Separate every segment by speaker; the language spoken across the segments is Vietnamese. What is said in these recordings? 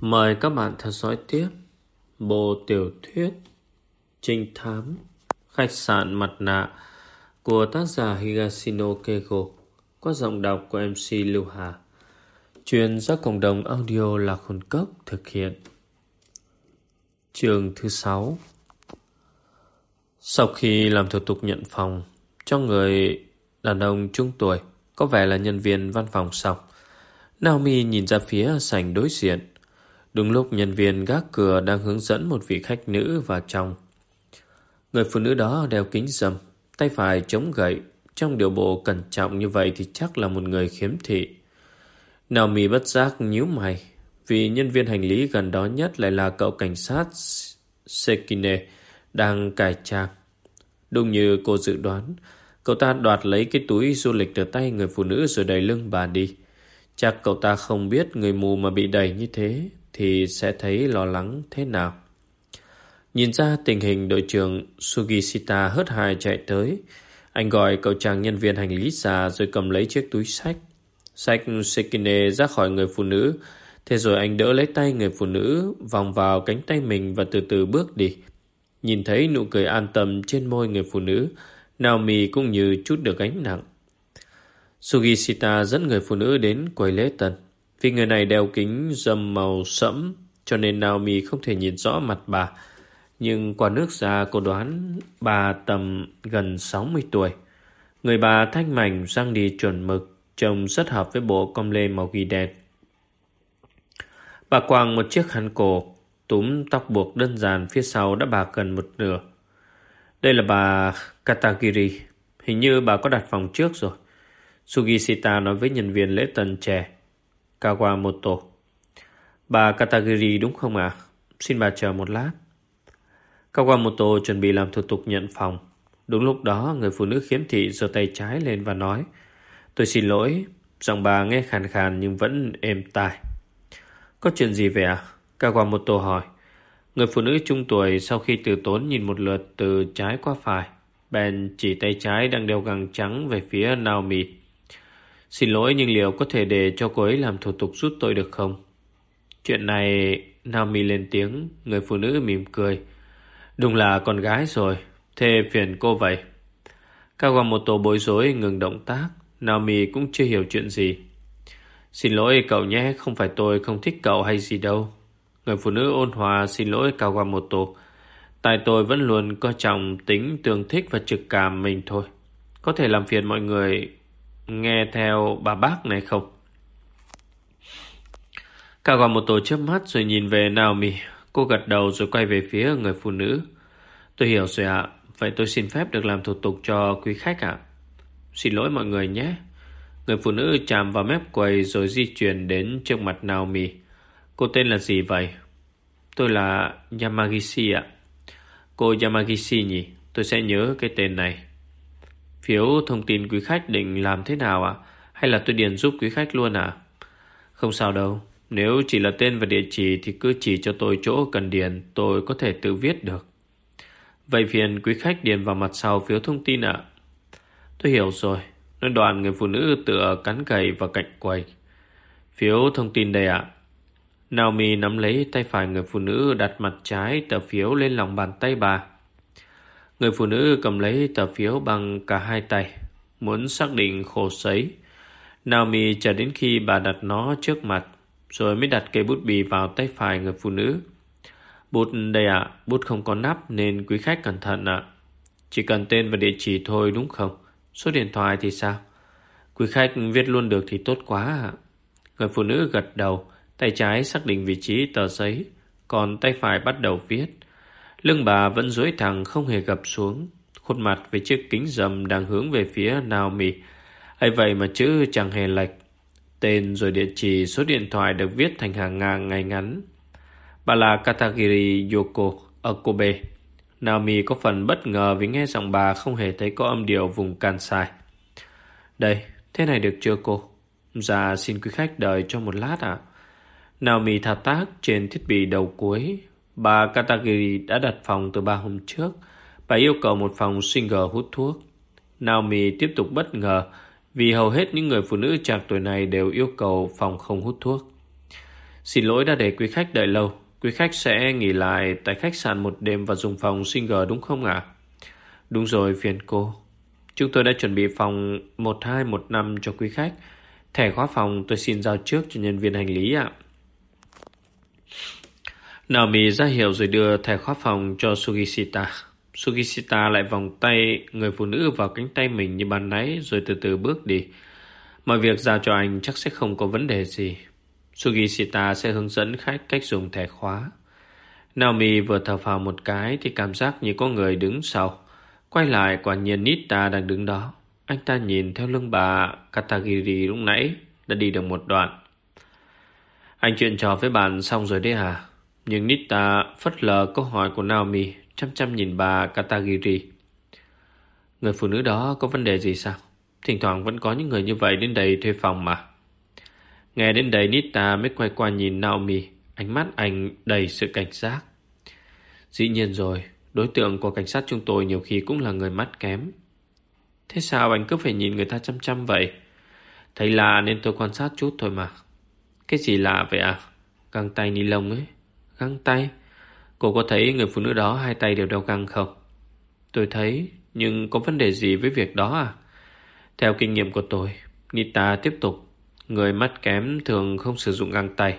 Speaker 1: Mời các bạn theo dõi tiếp bộ tiểu thuyết Trinh thám Khách sạn mặt nạ của tác giả Higashino Keigo qua giọng đọc của MC Lưu Hà. Chuyên do cộng đồng audio là khôn cốc thực hiện. Trường thứ 6 Sau khi làm thủ tục nhận phòng cho người đàn ông trung tuổi có vẻ là nhân viên văn phòng xong, Naomi nhìn ra phía sảnh đối diện Đúng lúc nhân viên gác cửa đang hướng dẫn một vị khách nữ vào trong. Người phụ nữ đó đeo kính dâm, tay phải chống gậy. Trong điều bộ cẩn trọng như vậy thì chắc là một người khiếm thị. Naomi bất giác nhíu mày, vì nhân viên hành lý gần đó nhất lại là cậu cảnh sát Sekine đang cải trang. Đúng như cô dự đoán, cậu ta đoạt lấy cái túi du lịch từ tay người phụ nữ rồi đẩy lưng bà đi. Chắc cậu ta không biết người mù mà bị đẩy như thế thì sẽ thấy lo lắng thế nào. Nhìn ra tình hình đội trưởng Sugishita hớt hải chạy tới. Anh gọi cậu chàng nhân viên hành lý ra rồi cầm lấy chiếc túi sách. Sách Sekine ra khỏi người phụ nữ. Thế rồi anh đỡ lấy tay người phụ nữ, vòng vào cánh tay mình và từ từ bước đi. Nhìn thấy nụ cười an tâm trên môi người phụ nữ, Naomi cũng như chút được gánh nặng. Sugishita dẫn người phụ nữ đến quầy lễ tân. Vì người này đeo kính dâm màu sẫm cho nên Naomi không thể nhìn rõ mặt bà. Nhưng qua nước ra cô đoán bà tầm gần 60 tuổi. Người bà thanh mảnh răng đi chuẩn mực, trông rất hợp với bộ com lê màu ghi đen. Bà quàng một chiếc khăn cổ, túm tóc buộc đơn giản phía sau đã bà gần một nửa. Đây là bà Katagiri. Hình như bà có đặt phòng trước rồi. Sugishita nói với nhân viên lễ tân trẻ. Kawamoto. Bà Katagiri đúng không ạ? Xin bà chờ một lát. Kawamoto chuẩn bị làm thủ tục nhận phòng. Đúng lúc đó, người phụ nữ khiếm thị giơ tay trái lên và nói Tôi xin lỗi, giọng bà nghe khàn khàn nhưng vẫn êm tai. Có chuyện gì vậy ạ? Kawamoto hỏi. Người phụ nữ trung tuổi sau khi từ tốn nhìn một lượt từ trái qua phải, bèn chỉ tay trái đang đeo găng trắng về phía Naomi. Xin lỗi nhưng liệu có thể để cho cô ấy làm thủ tục rút tôi được không? Chuyện này Naomi lên tiếng, người phụ nữ mỉm cười. Đúng là con gái rồi, thế phiền cô vậy. Kawamoto bối rối ngừng động tác, Naomi cũng chưa hiểu chuyện gì. Xin lỗi cậu nhé, không phải tôi không thích cậu hay gì đâu. Người phụ nữ ôn hòa xin lỗi Kawamoto. Tại tôi vẫn luôn coi trọng tính tương thích và trực cảm mình thôi. Có thể làm phiền mọi người nghe theo bà bác này không? Kawamoto chớp mắt rồi nhìn về Naomi. Cô gật đầu rồi quay về phía người phụ nữ. Tôi hiểu rồi ạ. Vậy tôi xin phép được làm thủ tục cho quý khách ạ. Xin lỗi mọi người nhé. Người phụ nữ chạm vào mép quầy rồi di chuyển đến trước mặt Naomi. Cô tên là gì vậy? Tôi là Yamagishi ạ. Cô Yamagishi nhỉ? Tôi sẽ nhớ cái tên này. Phiếu thông tin quý khách định làm thế nào ạ? Hay là tôi điền giúp quý khách luôn ạ? Không sao đâu. Nếu chỉ là tên và địa chỉ thì cứ chỉ cho tôi chỗ cần điền, tôi có thể tự viết được. Vậy phiền quý khách điền vào mặt sau phiếu thông tin ạ. Tôi hiểu rồi. Nói đoàn người phụ nữ tựa cắn cầy và cạnh quầy. Phiếu thông tin đây ạ. Naomi nắm lấy tay phải người phụ nữ đặt mặt trái tờ phiếu lên lòng bàn tay bà. Người phụ nữ cầm lấy tờ phiếu bằng cả hai tay, muốn xác định khổ sấy. Naomi chờ đến khi bà đặt nó trước mặt, rồi mới đặt cây bút bì vào tay phải người phụ nữ. Bút đây ạ, bút không có nắp nên quý khách cẩn thận ạ. Chỉ cần tên và địa chỉ thôi đúng không? Số điện thoại thì sao? Quý khách viết luôn được thì tốt quá ạ. Người phụ nữ gật đầu, tay trái xác định vị trí tờ giấy, còn tay phải bắt đầu viết. Lưng bà vẫn duỗi thẳng không hề gập xuống. Khuôn mặt với chiếc kính dầm đang hướng về phía Naomi. ấy vậy mà chữ chẳng hề lệch. Tên rồi địa chỉ số điện thoại được viết thành hàng ngang ngày ngắn. Bà là Katagiri Yoko Akobe. Naomi có phần bất ngờ vì nghe giọng bà không hề thấy có âm điệu vùng Kansai. Đây, thế này được chưa cô? Dạ xin quý khách đợi cho một lát ạ. Naomi thao tác trên thiết bị đầu cuối Bà Katagiri đã đặt phòng từ ba hôm trước. Bà yêu cầu một phòng single hút thuốc. Naomi tiếp tục bất ngờ vì hầu hết những người phụ nữ trạc tuổi này đều yêu cầu phòng không hút thuốc. Xin lỗi đã để quý khách đợi lâu. Quý khách sẽ nghỉ lại tại khách sạn một đêm và dùng phòng single đúng không ạ? Đúng rồi, phiền cô. Chúng tôi đã chuẩn bị phòng 1215 cho quý khách. Thẻ khóa phòng tôi xin giao trước cho nhân viên hành lý ạ. Naomi ra hiệu rồi đưa thẻ khóa phòng cho Sugishita. Sugishita lại vòng tay người phụ nữ vào cánh tay mình như ban nãy rồi từ từ bước đi. Mọi việc giao cho anh chắc sẽ không có vấn đề gì. Sugishita sẽ hướng dẫn khách cách dùng thẻ khóa. Naomi vừa thở phào một cái thì cảm giác như có người đứng sau. Quay lại, quả nhiên Nita đang đứng đó. Anh ta nhìn theo lưng bà Katagiri lúc nãy, đã đi được một đoạn. Anh chuyện trò với bạn xong rồi đấy à? Nhưng Nita phất lờ câu hỏi của Naomi chăm chăm nhìn bà Katagiri. Người phụ nữ đó có vấn đề gì sao? Thỉnh thoảng vẫn có những người như vậy đến đây thuê phòng mà. Nghe đến đây Nita mới quay qua nhìn Naomi, ánh mắt anh đầy sự cảnh giác. Dĩ nhiên rồi, đối tượng của cảnh sát chúng tôi nhiều khi cũng là người mắt kém. Thế sao anh cứ phải nhìn người ta chăm chăm vậy? Thấy lạ nên tôi quan sát chút thôi mà. Cái gì lạ vậy à? Găng tay ni lông ấy. Găng tay? Cô có thấy người phụ nữ đó hai tay đều đeo găng không? Tôi thấy, nhưng có vấn đề gì với việc đó à? Theo kinh nghiệm của tôi, Nita tiếp tục. Người mắt kém thường không sử dụng găng tay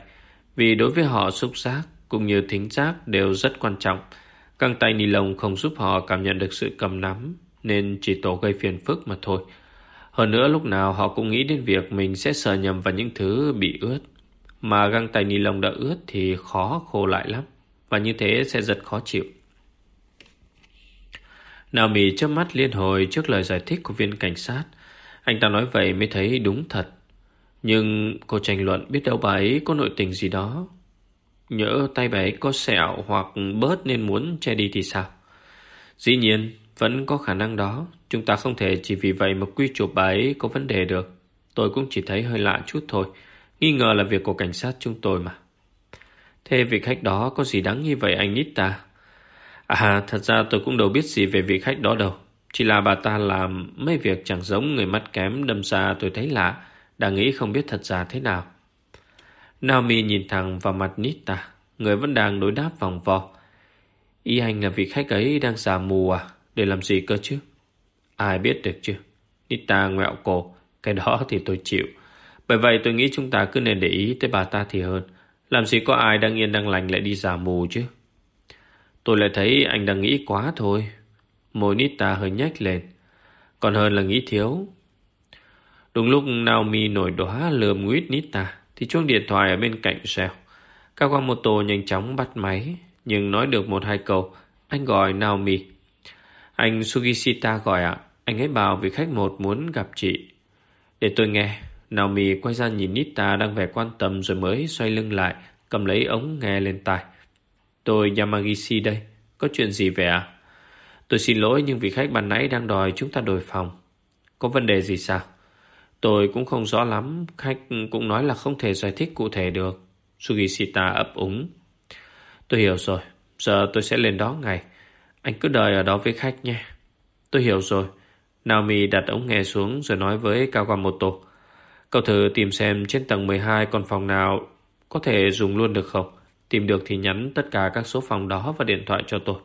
Speaker 1: vì đối với họ xúc giác cũng như thính giác đều rất quan trọng. Găng tay ni lông không giúp họ cảm nhận được sự cầm nắm nên chỉ tổ gây phiền phức mà thôi. Hơn nữa lúc nào họ cũng nghĩ đến việc mình sẽ sờ nhầm vào những thứ bị ướt. Mà găng tay ni lông đã ướt thì khó khô lại lắm và như thế sẽ rất khó chịu. Naomi chớp mắt liên hồi trước lời giải thích của viên cảnh sát. Anh ta nói vậy mới thấy đúng thật. Nhưng cô tranh luận biết đâu bà ấy có nội tình gì đó. Nhỡ tay bà ấy có sẹo hoặc bớt nên muốn che đi thì sao? Dĩ nhiên, vẫn có khả năng đó. Chúng ta không thể chỉ vì vậy mà quy chụp bà ấy có vấn đề được. Tôi cũng chỉ thấy hơi lạ chút thôi. Nghi ngờ là việc của cảnh sát chúng tôi mà. Thế vị khách đó có gì đáng như vậy anh Nita? ta? À, thật ra tôi cũng đâu biết gì về vị khách đó đâu. Chỉ là bà ta làm mấy việc chẳng giống người mắt kém đâm ra tôi thấy lạ, đang nghĩ không biết thật ra thế nào. Naomi nhìn thẳng vào mặt Nita, người vẫn đang đối đáp vòng vo. Ý anh là vị khách ấy đang già mù à? Để làm gì cơ chứ? Ai biết được chứ? Nita ngoẹo cổ, cái đó thì tôi chịu. Bởi vậy tôi nghĩ chúng ta cứ nên để ý tới bà ta thì hơn. Làm gì có ai đang yên đang lành lại đi giả mù chứ? Tôi lại thấy anh đang nghĩ quá thôi. Môi Nita hơi nhếch lên. Còn hơn là nghĩ thiếu. Đúng lúc Naomi nổi đóa lườm nguyết Nita thì chuông điện thoại ở bên cạnh reo. Kawamoto nhanh chóng bắt máy, nhưng nói được một hai câu, anh gọi Naomi. Anh Sugishita gọi ạ. Anh ấy bảo vị khách một muốn gặp chị. Để tôi nghe. Naomi quay ra nhìn Nita đang vẻ quan tâm rồi mới xoay lưng lại, cầm lấy ống nghe lên tai. Tôi Yamagishi đây. Có chuyện gì vậy ạ? Tôi xin lỗi nhưng vị khách ban nãy đang đòi chúng ta đổi phòng. Có vấn đề gì sao? Tôi cũng không rõ lắm. Khách cũng nói là không thể giải thích cụ thể được. Sugishita ấp úng. Tôi hiểu rồi. Giờ tôi sẽ lên đó ngay. Anh cứ đợi ở đó với khách nhé. Tôi hiểu rồi. Naomi đặt ống nghe xuống rồi nói với Kawamoto. Cậu thử tìm xem trên tầng 12 còn phòng nào có thể dùng luôn được không? Tìm được thì nhắn tất cả các số phòng đó và điện thoại cho tôi.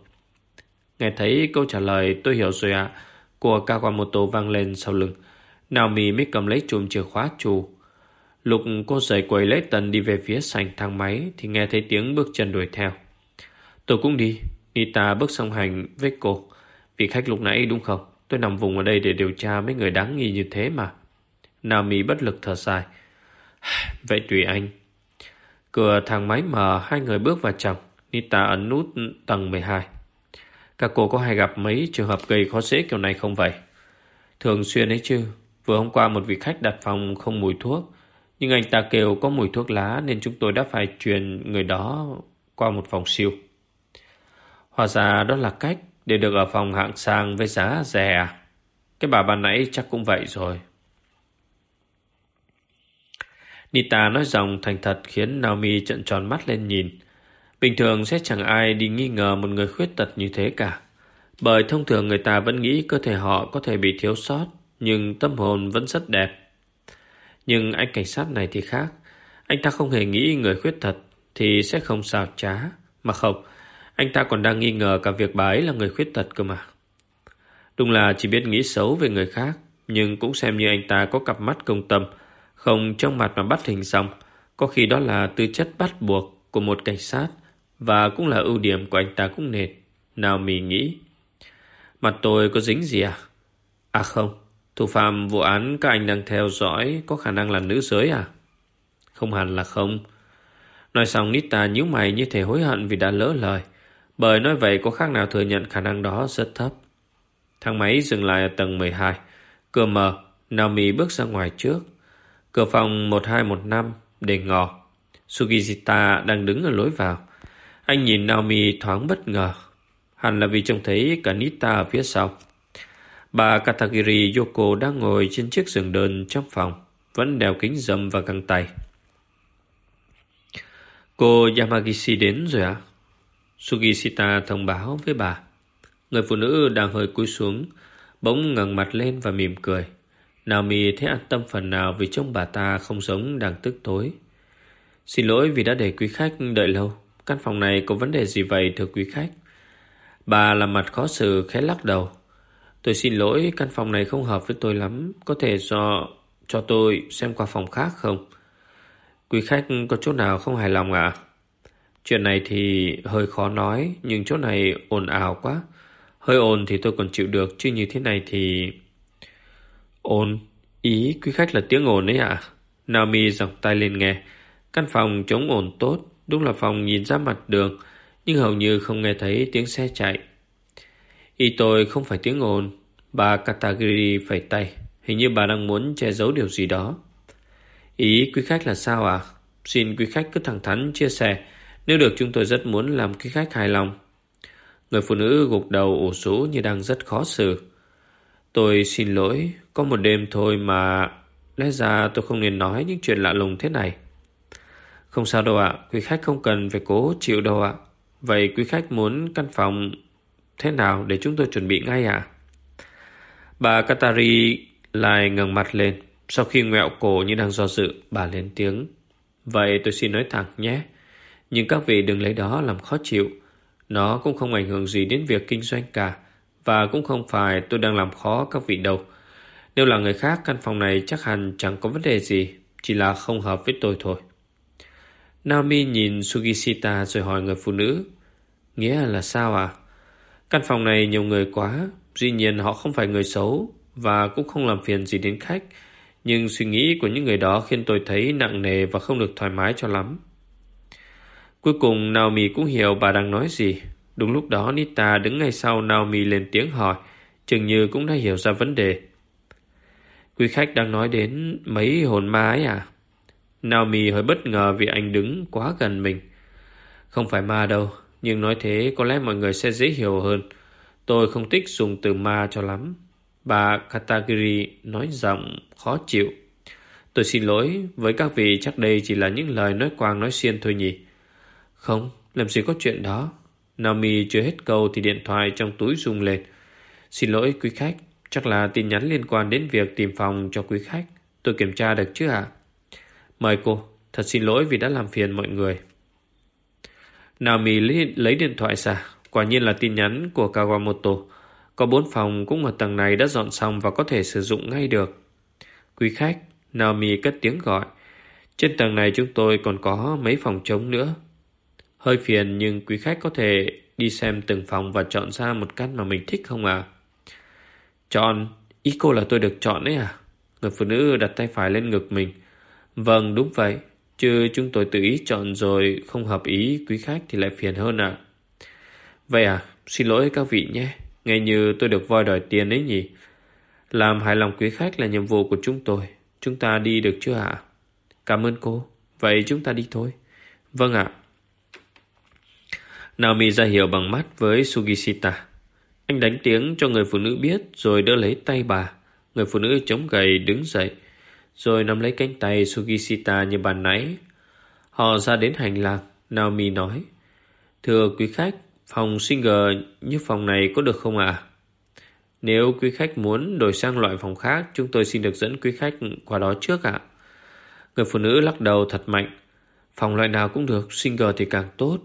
Speaker 1: Nghe thấy câu trả lời, tôi hiểu rồi ạ. Của Kawamoto vang lên sau lưng. Naomi mới cầm lấy chùm chìa khóa chù. Lúc cô rời quầy lấy tần đi về phía sảnh thang máy thì nghe thấy tiếng bước chân đuổi theo. Tôi cũng đi. Nita bước song hành với cô. Vị khách lúc nãy đúng không? Tôi nằm vùng ở đây để điều tra mấy người đáng nghi như thế mà. Nami bất lực thở dài. Vậy tùy anh. Cửa thang máy mở, hai người bước vào trong. Nita ấn nút tầng 12. Các cô có hay gặp mấy trường hợp gây khó dễ kiểu này không vậy? Thường xuyên ấy chứ. Vừa hôm qua một vị khách đặt phòng không mùi thuốc. Nhưng anh ta kêu có mùi thuốc lá nên chúng tôi đã phải truyền người đó qua một phòng siêu. Hóa ra đó là cách để được ở phòng hạng sang với giá rẻ? À? Cái bà bà nãy chắc cũng vậy rồi. Nita nói dòng thành thật khiến Naomi trợn tròn mắt lên nhìn. Bình thường sẽ chẳng ai đi nghi ngờ một người khuyết tật như thế cả. Bởi thông thường người ta vẫn nghĩ cơ thể họ có thể bị thiếu sót, nhưng tâm hồn vẫn rất đẹp. Nhưng anh cảnh sát này thì khác. Anh ta không hề nghĩ người khuyết tật Thì sẽ không xào trá Mà không Anh ta còn đang nghi ngờ cả việc bà ấy là người khuyết tật cơ mà Đúng là chỉ biết nghĩ xấu về người khác Nhưng cũng xem như anh ta có cặp mắt công tâm không trong mặt mà bắt hình xong. Có khi đó là tư chất bắt buộc Của một cảnh sát Và cũng là ưu điểm của anh ta cũng nệt Nào mì nghĩ. Mặt tôi có dính gì à? À không, Thủ phạm vụ án các anh đang theo dõi Có khả năng là nữ giới à? Không hẳn là không. Nói xong Nita nhíu mày như thể hối hận Vì đã lỡ lời. Bởi nói vậy có khác nào thừa nhận khả năng đó rất thấp. Thang máy dừng lại ở tầng 12 Cửa mở, Naomi bước ra ngoài trước. Cửa phòng 1215 để ngò Sugijita đang đứng ở lối vào Anh nhìn Naomi thoáng bất ngờ Hẳn là vì trông thấy cả Nita ở phía sau Bà Katagiri Yoko đang ngồi trên chiếc giường đơn trong phòng, vẫn đeo kính dâm và găng tay. Cô Yamagishi đến rồi à? Sugishita thông báo với bà. Người phụ nữ đang hơi cúi xuống, bỗng ngẩng mặt lên và mỉm cười. Naomi thấy an tâm phần nào vì trông bà ta không giống đang tức tối. Xin lỗi vì đã để quý khách đợi lâu. Căn phòng này có vấn đề gì vậy thưa quý khách? Bà làm mặt khó xử khẽ lắc đầu. Tôi xin lỗi, căn phòng này không hợp với tôi lắm. Có thể do cho tôi xem qua phòng khác không? Quý khách có chỗ nào không hài lòng à? Chuyện này thì hơi khó nói, nhưng chỗ này ồn ào quá. Hơi ồn thì tôi còn chịu được, chứ như thế này thì... Ồn? Ý quý khách là tiếng ồn ấy à? Naomi dọc tay lên nghe. Căn phòng chống ồn tốt, đúng là phòng nhìn ra mặt đường, nhưng hầu như không nghe thấy tiếng xe chạy. Ý tôi không phải tiếng ồn. Bà Katagiri phải tay. Hình như bà đang muốn che giấu điều gì đó. Ý quý khách là sao à? Xin quý khách cứ thẳng thắn chia sẻ. Nếu được chúng tôi rất muốn làm quý khách hài lòng. Người phụ nữ gục đầu ủ rũ như đang rất khó xử. Tôi xin lỗi. Có một đêm thôi mà... Lẽ ra tôi không nên nói những chuyện lạ lùng thế này. Không sao đâu ạ. Quý khách không cần phải cố chịu đâu ạ. Vậy quý khách muốn căn phòng Thế nào để chúng tôi chuẩn bị ngay à? Bà Katari lại ngẩng mặt lên. Sau khi ngẹo cổ như đang do dự, bà lên tiếng. Vậy tôi xin nói thẳng nhé. Nhưng các vị đừng lấy đó làm khó chịu. Nó cũng không ảnh hưởng gì đến việc kinh doanh cả. Và cũng không phải tôi đang làm khó các vị đâu. Nếu là người khác, căn phòng này chắc hẳn chẳng có vấn đề gì. Chỉ là không hợp với tôi thôi. Naomi nhìn Sugishita rồi hỏi người phụ nữ. Nghĩa là sao à? Căn phòng này nhiều người quá, dĩ nhiên họ không phải người xấu và cũng không làm phiền gì đến khách. Nhưng suy nghĩ của những người đó khiến tôi thấy nặng nề và không được thoải mái cho lắm. Cuối cùng Naomi cũng hiểu bà đang nói gì. Đúng lúc đó Nita đứng ngay sau Naomi lên tiếng hỏi, chừng như cũng đã hiểu ra vấn đề. Quý khách đang nói đến mấy hồn ma ấy à? Naomi hơi bất ngờ vì anh đứng quá gần mình. Không phải ma đâu, nhưng nói thế có lẽ mọi người sẽ dễ hiểu hơn. Tôi không thích dùng từ ma cho lắm. Bà Katagiri nói giọng khó chịu. Tôi xin lỗi, với các vị chắc đây chỉ là những lời nói quang nói xiên thôi nhỉ. Không, làm gì có chuyện đó. Naomi chưa hết câu thì điện thoại trong túi rung lên. Xin lỗi quý khách, chắc là tin nhắn liên quan đến việc tìm phòng cho quý khách. Tôi kiểm tra được chứ ạ? Mời cô, thật xin lỗi vì đã làm phiền mọi người. Naomi lấy, lấy điện thoại ra. Quả nhiên là tin nhắn của Kawamoto. Có bốn phòng cũng ở tầng này đã dọn xong và có thể sử dụng ngay được. Quý khách, Naomi cất tiếng gọi. Trên tầng này chúng tôi còn có mấy phòng trống nữa. Hơi phiền nhưng quý khách có thể đi xem từng phòng và chọn ra một căn mà mình thích không à? Chọn? Ý cô là tôi được chọn đấy à? Người phụ nữ đặt tay phải lên ngực mình. Vâng, đúng vậy. Chứ chúng tôi tự ý chọn rồi không hợp ý quý khách thì lại phiền hơn à. Vậy à, xin lỗi các vị nhé. Nghe như tôi được voi đòi tiền ấy nhỉ. Làm hài lòng quý khách là nhiệm vụ của chúng tôi. Chúng ta đi được chưa ạ? Cảm ơn cô. Vậy chúng ta đi thôi. Vâng ạ. Naomi ra hiểu bằng mắt với Sugishita. Anh đánh tiếng cho người phụ nữ biết rồi đỡ lấy tay bà. Người phụ nữ chống gầy đứng dậy rồi nắm lấy cánh tay Sugishita như bàn nãy. Họ ra đến hành lang, Naomi nói, Thưa quý khách, phòng single như phòng này có được không ạ? À? Nếu quý khách muốn đổi sang loại phòng khác, chúng tôi xin được dẫn quý khách qua đó trước ạ. Người phụ nữ lắc đầu thật mạnh. Phòng loại nào cũng được, single thì càng tốt.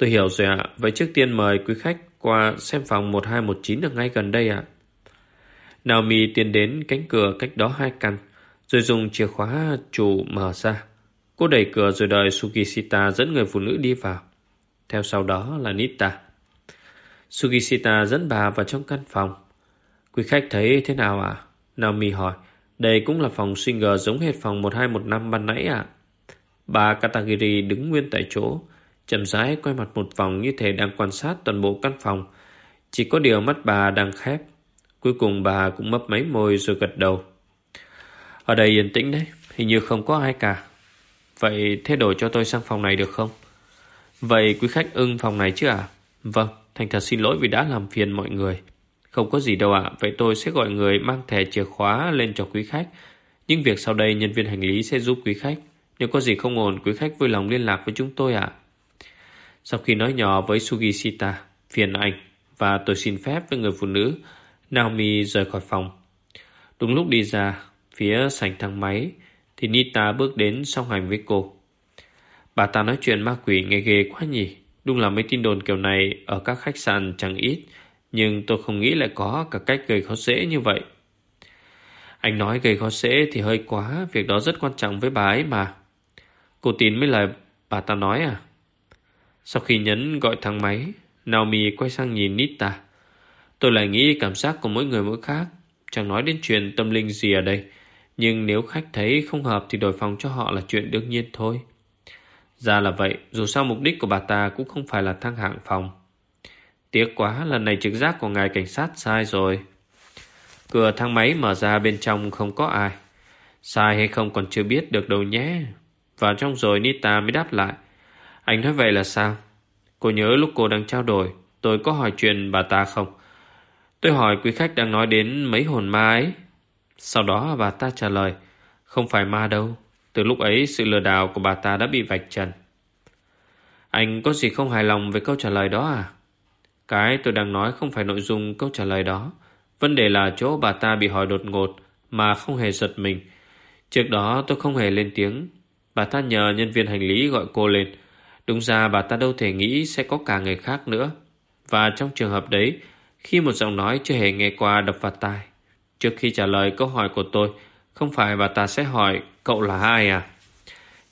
Speaker 1: Tôi hiểu rồi ạ. Vậy trước tiên mời quý khách qua xem phòng 1219 ở ngay gần đây ạ. Naomi tiến đến cánh cửa cách đó hai căn, rồi dùng chìa khóa chủ mở ra. Cô đẩy cửa rồi đợi Sugishita dẫn người phụ nữ đi vào. Theo sau đó là Nita. Sugishita dẫn bà vào trong căn phòng. Quý khách thấy thế nào ạ? À? Naomi hỏi. Đây cũng là phòng single giống hệt phòng 1215 ban nãy ạ. À? Bà Katagiri đứng nguyên tại chỗ, chậm rãi quay mặt một vòng như thể đang quan sát toàn bộ căn phòng. Chỉ có điều mắt bà đang khép. Cuối cùng bà cũng mấp máy môi rồi gật đầu. Ở đây yên tĩnh đấy, hình như không có ai cả. Vậy thế đổi cho tôi sang phòng này được không? Vậy quý khách ưng phòng này chứ à? Vâng, thành thật xin lỗi vì đã làm phiền mọi người. Không có gì đâu ạ, vậy tôi sẽ gọi người mang thẻ chìa khóa lên cho quý khách. những việc sau đây nhân viên hành lý sẽ giúp quý khách. Nếu có gì không ổn, quý khách vui lòng liên lạc với chúng tôi ạ. Sau khi nói nhỏ với Sugishita, phiền anh, và tôi xin phép với người phụ nữ, Naomi rời khỏi phòng. Đúng lúc đi ra, phía sảnh thang máy, thì Nita bước đến song hành với cô. Bà ta nói chuyện ma quỷ nghe ghê quá nhỉ. Đúng là mấy tin đồn kiểu này ở các khách sạn chẳng ít, nhưng tôi không nghĩ lại có cả cách gây khó dễ như vậy. Anh nói gây khó dễ thì hơi quá, việc đó rất quan trọng với bà ấy mà. Cô tin mấy lời bà ta nói à? Sau khi nhấn gọi thang máy, Naomi quay sang nhìn Nita. Tôi lại nghĩ cảm giác của mỗi người mỗi khác. Chẳng nói đến chuyện tâm linh gì ở đây. Nhưng nếu khách thấy không hợp thì đổi phòng cho họ là chuyện đương nhiên thôi. Ra là vậy, dù sao mục đích của bà ta cũng không phải là thăng hạng phòng. Tiếc quá, lần này trực giác của ngài cảnh sát sai rồi. Cửa thang máy mở ra bên trong không có ai. Sai hay không còn chưa biết được đâu nhé. Vào trong rồi Nita mới đáp lại. Anh nói vậy là sao? Cô nhớ lúc cô đang trao đổi, tôi có hỏi chuyện bà ta không? Tôi hỏi quý khách đang nói đến mấy hồn ma ấy. Sau đó bà ta trả lời, không phải ma đâu. Từ lúc ấy sự lừa đảo của bà ta đã bị vạch trần. Anh có gì không hài lòng về câu trả lời đó à? Cái tôi đang nói không phải nội dung câu trả lời đó. Vấn đề là chỗ bà ta bị hỏi đột ngột mà không hề giật mình. Trước đó tôi không hề lên tiếng. Bà ta nhờ nhân viên hành lý gọi cô lên. Đúng ra bà ta đâu thể nghĩ sẽ có cả người khác nữa. Và trong trường hợp đấy, khi một giọng nói chưa hề nghe qua đập vào tai, trước khi trả lời câu hỏi của tôi, không phải bà ta sẽ hỏi cậu là ai à?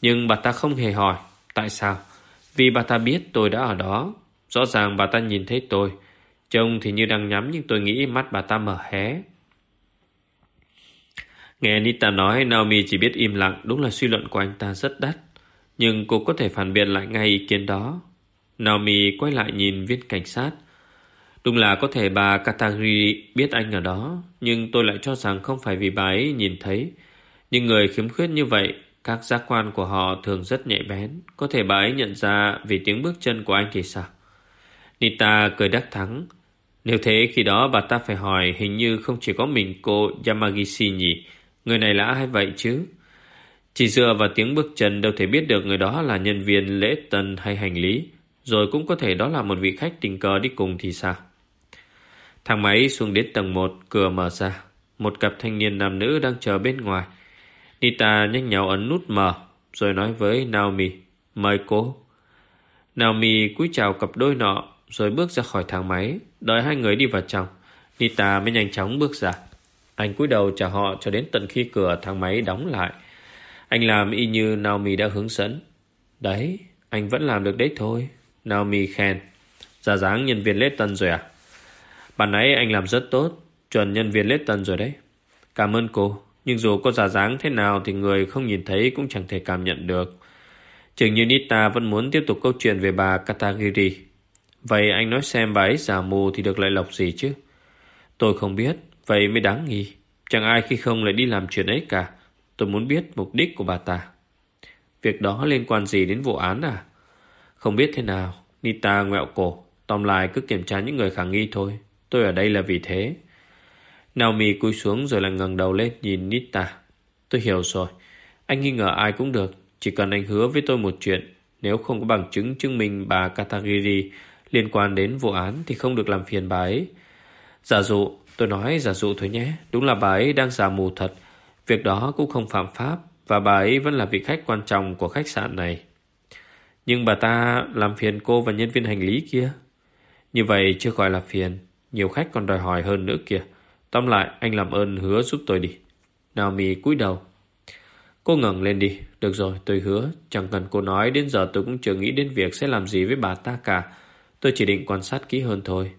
Speaker 1: Nhưng bà ta không hề hỏi. Tại sao? Vì bà ta biết tôi đã ở đó. Rõ ràng bà ta nhìn thấy tôi. Trông thì như đang nhắm nhưng tôi nghĩ mắt bà ta mở hé. Nghe Anita nói Naomi chỉ biết im lặng đúng là suy luận của anh ta rất đắt. Nhưng cô có thể phản biện lại ngay ý kiến đó. Naomi quay lại nhìn viên cảnh sát. Đúng là có thể bà Katagiri biết anh ở đó, nhưng tôi lại cho rằng không phải vì bà ấy nhìn thấy. Nhưng người khiếm khuyết như vậy, các giác quan của họ thường rất nhạy bén. Có thể bà ấy nhận ra vì tiếng bước chân của anh thì sao? Nita cười đắc thắng. Nếu thế khi đó bà ta phải hỏi hình như không chỉ có mình cô Yamagishi nhỉ. Người này là ai vậy chứ? Chỉ dựa vào tiếng bước chân đâu thể biết được người đó là nhân viên lễ tân hay hành lý. Rồi cũng có thể đó là một vị khách tình cờ đi cùng thì sao? Thang máy xuống đến tầng 1, cửa mở ra. Một cặp thanh niên nam nữ đang chờ bên ngoài. Nita nhanh nhào ấn nút mở, rồi nói với Naomi, mời cô. Naomi cúi chào cặp đôi nọ, rồi bước ra khỏi thang máy, đợi hai người đi vào trong. Nita mới nhanh chóng bước ra. Anh cúi đầu chào họ cho đến tận khi cửa thang máy đóng lại. Anh làm y như Naomi đã hướng dẫn. Đấy, anh vẫn làm được đấy thôi. Naomi khen. Giả dáng nhân viên lễ tân rồi à? Bạn nãy anh làm rất tốt, chuẩn nhân viên lễ tân rồi đấy. Cảm ơn cô, nhưng dù có giả dáng thế nào thì người không nhìn thấy cũng chẳng thể cảm nhận được. Chừng như Nita vẫn muốn tiếp tục câu chuyện về bà Katagiri. Vậy anh nói xem bà ấy giả mù thì được lợi lộc gì chứ? Tôi không biết, vậy mới đáng nghi. Chẳng ai khi không lại đi làm chuyện ấy cả. Tôi muốn biết mục đích của bà ta. Việc đó liên quan gì đến vụ án à? Không biết thế nào. Nita ngẹo cổ. Tóm lại cứ kiểm tra những người khả nghi thôi. Tôi ở đây là vì thế. Naomi cúi xuống rồi lại ngẩng đầu lên nhìn Nita. Tôi hiểu rồi. Anh nghi ngờ ai cũng được. Chỉ cần anh hứa với tôi một chuyện. Nếu không có bằng chứng chứng minh bà Katagiri liên quan đến vụ án thì không được làm phiền bà ấy. Giả dụ, tôi nói giả dụ thôi nhé. Đúng là bà ấy đang giả mù thật. Việc đó cũng không phạm pháp. và bà ấy vẫn là vị khách quan trọng của khách sạn này. Nhưng bà ta làm phiền cô và nhân viên hành lý kia. Như vậy chưa gọi là phiền. Nhiều khách còn đòi hỏi hơn nữa kìa. Tóm lại, anh làm ơn hứa giúp tôi đi. Naomi cúi đầu. Cô ngẩng lên đi. Được rồi, tôi hứa. Chẳng cần cô nói, đến giờ tôi cũng chưa nghĩ đến việc sẽ làm gì với bà ta cả. Tôi chỉ định quan sát kỹ hơn thôi.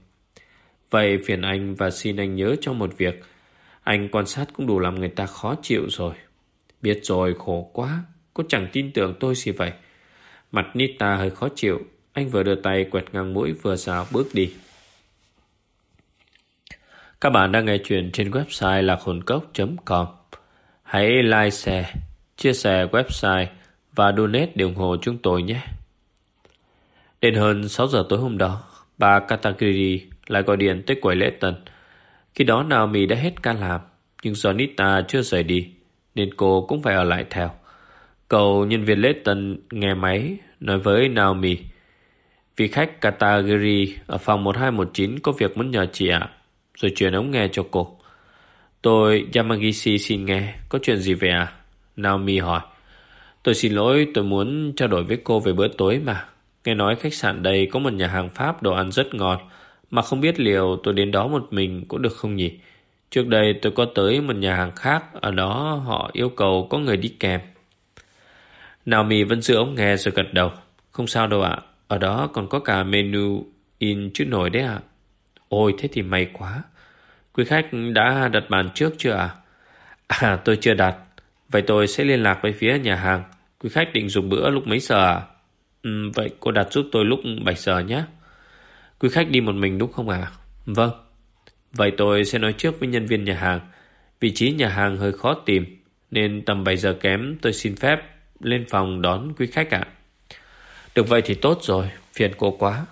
Speaker 1: Vậy phiền anh và xin anh nhớ cho một việc. Anh quan sát cũng đủ làm người ta khó chịu rồi. Biết rồi, khổ quá. Cô chẳng tin tưởng tôi gì vậy. Mặt Nita hơi khó chịu. Anh vừa đưa tay quẹt ngang mũi vừa rào bước đi. Các bạn đang nghe chuyện trên website lạc hồn cốc.com. Hãy like, share, chia sẻ website và donate để ủng hộ chúng tôi nhé. Đến hơn 6 giờ tối hôm đó, bà Katagiri lại gọi điện tới quầy lễ tân. Khi đó Naomi đã hết ca làm, nhưng do Nita chưa rời đi, nên cô cũng phải ở lại theo. Cậu nhân viên lễ tân nghe máy nói với Naomi, vị khách Katagiri ở phòng 1219 có việc muốn nhờ chị ạ, rồi truyền ống nghe cho cô. Tôi Yamagishi xin nghe, có chuyện gì vậy à? Naomi hỏi. Tôi xin lỗi, tôi muốn trao đổi với cô về bữa tối mà. Nghe nói khách sạn đây có một nhà hàng Pháp đồ ăn rất ngon, mà không biết liệu tôi đến đó một mình có được không nhỉ? Trước đây tôi có tới một nhà hàng khác, ở đó họ yêu cầu có người đi kèm. Naomi vẫn giữ ống nghe rồi gật đầu. Không sao đâu ạ, ở đó còn có cả menu in chữ nổi đấy ạ. Ôi thế thì may quá. Quý khách đã đặt bàn trước chưa ạ? À? tôi chưa đặt. Vậy tôi sẽ liên lạc với phía nhà hàng. Quý khách định dùng bữa lúc mấy giờ à? Ừ, vậy cô đặt giúp tôi lúc 7 giờ nhé. Quý khách đi một mình đúng không ạ? Vâng. Vậy tôi sẽ nói trước với nhân viên nhà hàng. Vị trí nhà hàng hơi khó tìm, nên tầm 7 giờ kém tôi xin phép lên phòng đón quý khách ạ. Được vậy thì tốt rồi, phiền cô quá.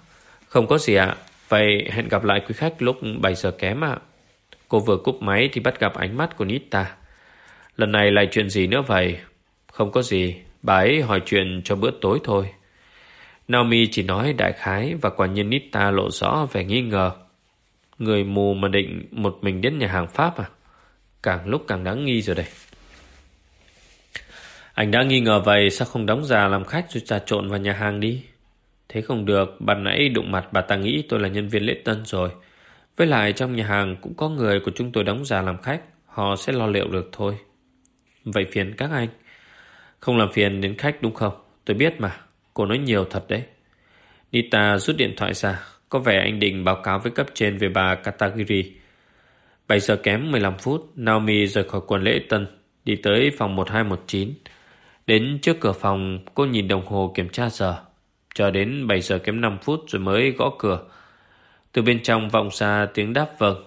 Speaker 1: Không có gì ạ, vậy hẹn gặp lại quý khách lúc 7 giờ kém ạ. Cô vừa cúp máy thì bắt gặp ánh mắt của Nita. Lần này lại chuyện gì nữa vậy? Không có gì, bà ấy hỏi chuyện cho bữa tối thôi. Naomi chỉ nói đại khái và quả nhiên Nita lộ rõ vẻ nghi ngờ. Người mù mà định một mình đến nhà hàng Pháp à? Càng lúc càng đáng nghi rồi đây. Anh đã nghi ngờ vậy sao không đóng giả làm khách rồi trà trộn vào nhà hàng đi? Thế không được, bạn nãy đụng mặt bà ta nghĩ tôi là nhân viên lễ tân rồi. Với lại trong nhà hàng cũng có người của chúng tôi đóng giả làm khách, họ sẽ lo liệu được thôi. Vậy phiền các anh. Không làm phiền đến khách đúng không? Tôi biết mà, cô nói nhiều thật đấy. Nita rút điện thoại ra, có vẻ anh định báo cáo với cấp trên về bà Katagiri. 7 giờ kém 15 phút, Naomi rời khỏi quần lễ tân, đi tới phòng 1219. Đến trước cửa phòng, cô nhìn đồng hồ kiểm tra giờ. Chờ đến 7 giờ kém 5 phút rồi mới gõ cửa. Từ bên trong vọng ra tiếng đáp vâng.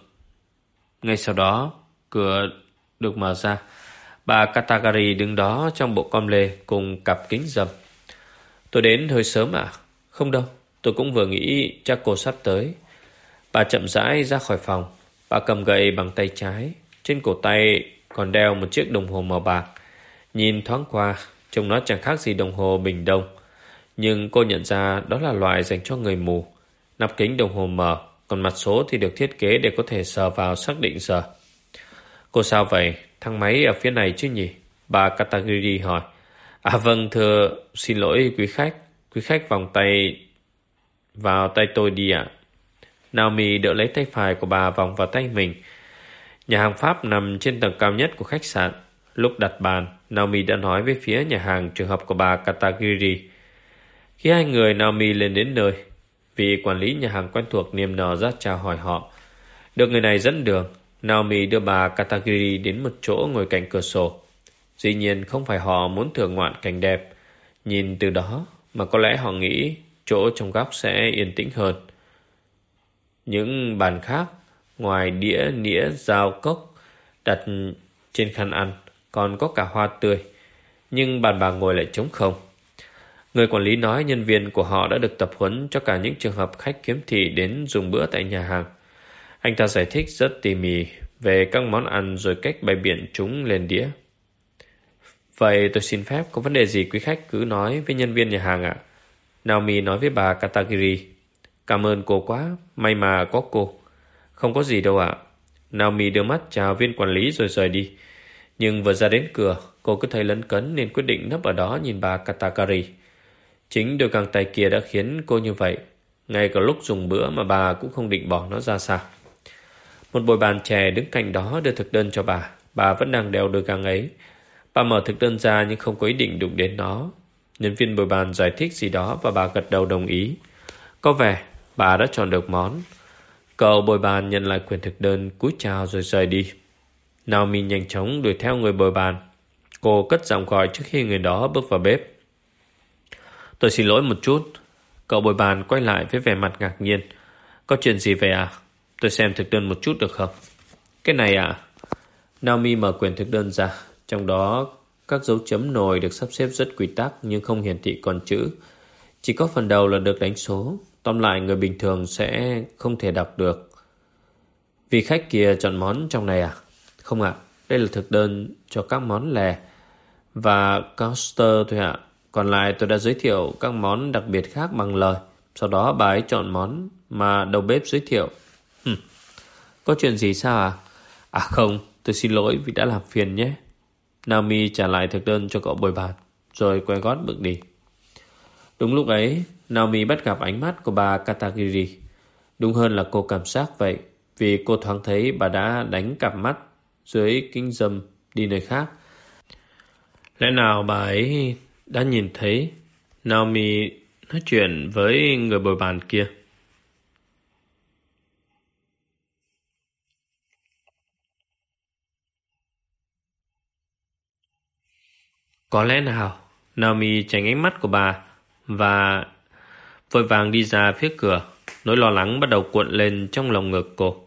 Speaker 1: Ngay sau đó, cửa được mở ra. Bà Katagari đứng đó trong bộ com lê cùng cặp kính dầm. Tôi đến hơi sớm à? Không đâu, tôi cũng vừa nghĩ chắc cô sắp tới. Bà chậm rãi ra khỏi phòng. Bà cầm gậy bằng tay trái. Trên cổ tay còn đeo một chiếc đồng hồ màu bạc. Nhìn thoáng qua, trông nó chẳng khác gì đồng hồ bình đông. Nhưng cô nhận ra đó là loại dành cho người mù. Nắp kính đồng hồ mở, còn mặt số thì được thiết kế để có thể sờ vào xác định giờ. Cô sao vậy? Thang máy ở phía này chứ nhỉ? Bà Katagiri hỏi. À vâng thưa, xin lỗi quý khách. Quý khách vòng tay vào tay tôi đi ạ. Naomi đỡ lấy tay phải của bà vòng vào tay mình. Nhà hàng Pháp nằm trên tầng cao nhất của khách sạn. Lúc đặt bàn, Naomi đã nói với phía nhà hàng trường hợp của bà Katagiri. Khi hai người Naomi lên đến nơi, vị quản lý nhà hàng quen thuộc niềm nở ra chào hỏi họ. Được người này dẫn đường, Naomi đưa bà Katagiri đến một chỗ ngồi cạnh cửa sổ. Dĩ nhiên không phải họ muốn thưởng ngoạn cảnh đẹp. Nhìn từ đó mà có lẽ họ nghĩ chỗ trong góc sẽ yên tĩnh hơn. Những bàn khác, ngoài đĩa, nĩa, dao, cốc đặt trên khăn ăn, còn có cả hoa tươi. Nhưng bàn bà ngồi lại trống không. Người quản lý nói nhân viên của họ đã được tập huấn cho cả những trường hợp khách kiếm thị đến dùng bữa tại nhà hàng. Anh ta giải thích rất tỉ mỉ về các món ăn rồi cách bày biện chúng lên đĩa. Vậy tôi xin phép có vấn đề gì quý khách cứ nói với nhân viên nhà hàng ạ. Naomi nói với bà Katagiri. Cảm ơn cô quá, may mà có cô. Không có gì đâu ạ. Naomi đưa mắt chào viên quản lý rồi rời đi. Nhưng vừa ra đến cửa, cô cứ thấy lấn cấn nên quyết định nấp ở đó nhìn bà Katakari. Chính đôi găng tay kia đã khiến cô như vậy. Ngay cả lúc dùng bữa mà bà cũng không định bỏ nó ra xa. Một bồi bàn chè đứng cạnh đó đưa thực đơn cho bà. Bà vẫn đang đeo đôi găng ấy. Bà mở thực đơn ra nhưng không có ý định đụng đến nó. Nhân viên bồi bàn giải thích gì đó và bà gật đầu đồng ý. Có vẻ bà đã chọn được món. Cậu bồi bàn nhận lại quyền thực đơn, cúi chào rồi rời đi. Naomi nhanh chóng đuổi theo người bồi bàn. Cô cất giọng gọi trước khi người đó bước vào bếp. Tôi xin lỗi một chút. Cậu bồi bàn quay lại với vẻ mặt ngạc nhiên. Có chuyện gì vậy à? Tôi xem thực đơn một chút được không? Cái này à? Naomi mở quyền thực đơn ra. Trong đó các dấu chấm nồi được sắp xếp rất quy tắc nhưng không hiển thị con chữ. Chỉ có phần đầu là được đánh số. Tóm lại người bình thường sẽ không thể đọc được. Vì khách kia chọn món trong này à? Không ạ, đây là thực đơn cho các món lè và coaster thôi ạ. Còn lại tôi đã giới thiệu các món đặc biệt khác bằng lời. Sau đó bà ấy chọn món mà đầu bếp giới thiệu. Hừm. Có chuyện gì sao à? À không, tôi xin lỗi vì đã làm phiền nhé. Naomi trả lại thực đơn cho cậu bồi bàn, rồi quay gót bước đi. Đúng lúc ấy, Naomi bắt gặp ánh mắt của bà Katagiri. Đúng hơn là cô cảm giác vậy, vì cô thoáng thấy bà đã đánh cặp mắt dưới kính dâm đi nơi khác. Lẽ nào bà ấy đã nhìn thấy Naomi nói chuyện với người bồi bàn kia? Có lẽ nào, Naomi tránh ánh mắt của bà và vội vàng đi ra phía cửa. Nỗi lo lắng bắt đầu cuộn lên trong lòng ngực cô.